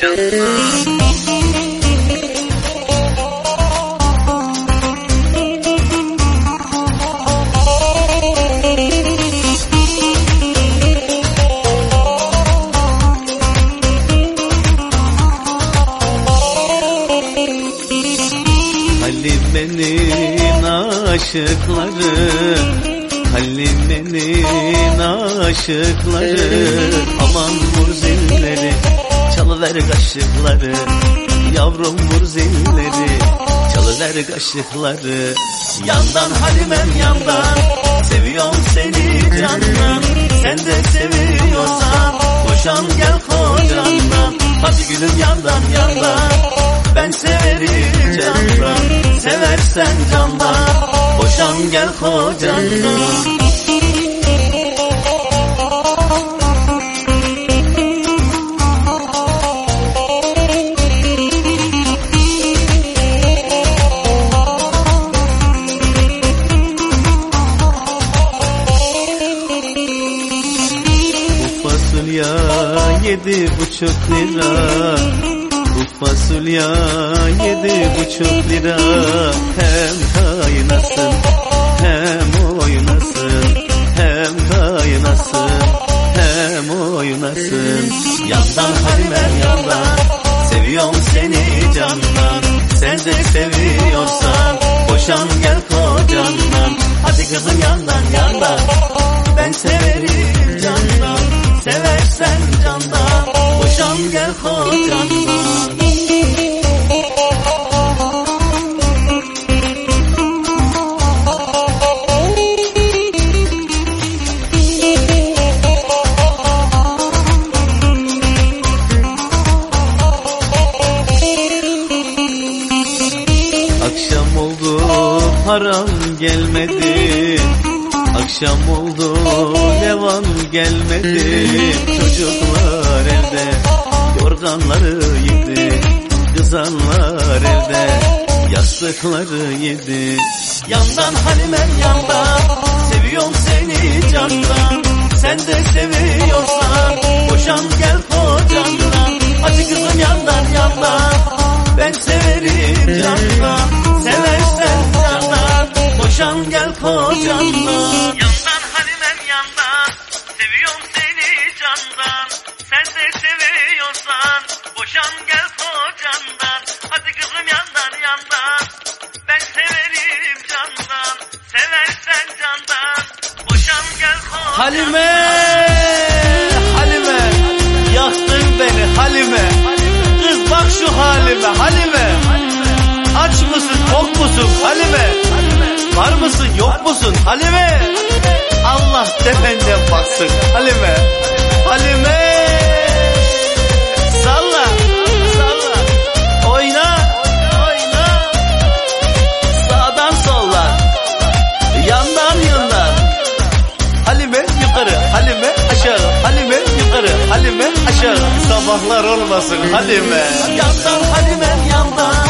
kocandan Halime'nin aşıkları Halime'nin aşıkları. Aman zilleri Çalıver kaşıkları Yavrum vur zilleri. Çalıver kaşıkları. Yandan Halimem yandan. Seviyorum seni candan. Sen de seviyorsan Koşan gel kocandan. Hadi gülüm yandan yandan. Ben severim candan. Seversen candan Boşan gel kocandan yedi buçuk lira. Bu fasulye yedi buçuk lira. Hem kaynasın hem oynasın. Hem kaynasın hem oynasın. Yandan Halimem yandan. Seviyorum seni candan. Sen de seviyorsan Boşan gel kocandan. Hadi kızım yandan yandan param gelmedi. Akşam oldu devam gelmedi. Çocuklar evde yorganları yedi. Kızanlar evde yastıkları yedi. Yandan Halimem yandan. Seviyorum seni candan. Sen de seviyorsan Halime Halime Yaktın beni Halime. Kız bak şu halime Halime. Aç mısın tok musun Halime? Var mısın yok musun Halime? Allah tependen baksın Halime. Halime yukarı, Halime aşağı, Halime yukarı, Halime aşağı. Sabahlar olmasın Halime. Yandan Halime yandan,